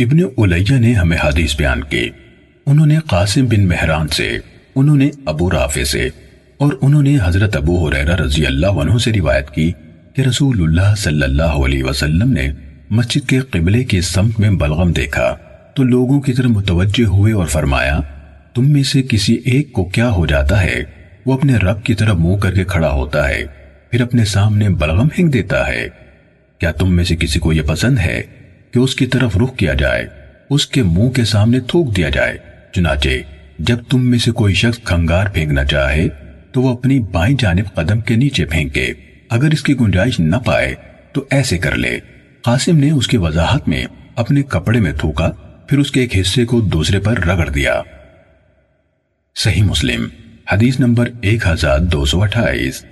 ابن علیہ نے ہمیں حدیث بیان کی۔ انہوں نے قاسم بن مہران سے، انہوں نے ابو رافع سے اور انہوں نے حضرت ابو حریرہ رضی اللہ عنہ سے روایت کی کہ رسول اللہ صلی اللہ علیہ وسلم نے مسجد کے قبلے کی سمت میں بلغم دیکھا۔ تو لوگوں کی طرف متوجہ ہوئے اور فرمایا، تم میں سے کسی ایک کو کیا ہو جاتا ہے؟ وہ اپنے رب کی طرف منہ کر کے کھڑا ہوتا ہے، پھر اپنے سامنے بلغم ہنگ دیتا ہے۔ کیا تم میں سے کسی کو یہ پسند ہے؟ کہ اس کی طرف رخ کیا جائے، اس کے منہ کے سامنے تھوک دیا جائے۔ چنانچہ، جب تم میں سے کوئی شخص کھنگار پھینکنا چاہے، تو وہ اپنی بائیں جانب قدم کے نیچے پھینکے۔ اگر اس کی گنجائش نہ پائے، تو ایسے کر لے۔ قاسم نے اس کی وضاحت میں اپنے کپڑے میں تھوکا، پھر اس کے ایک حصے کو دوسرے پر رگڑ دیا۔ صحیح مسلم، حدیث نمبر ایک ہزار دو سو اٹھائیس۔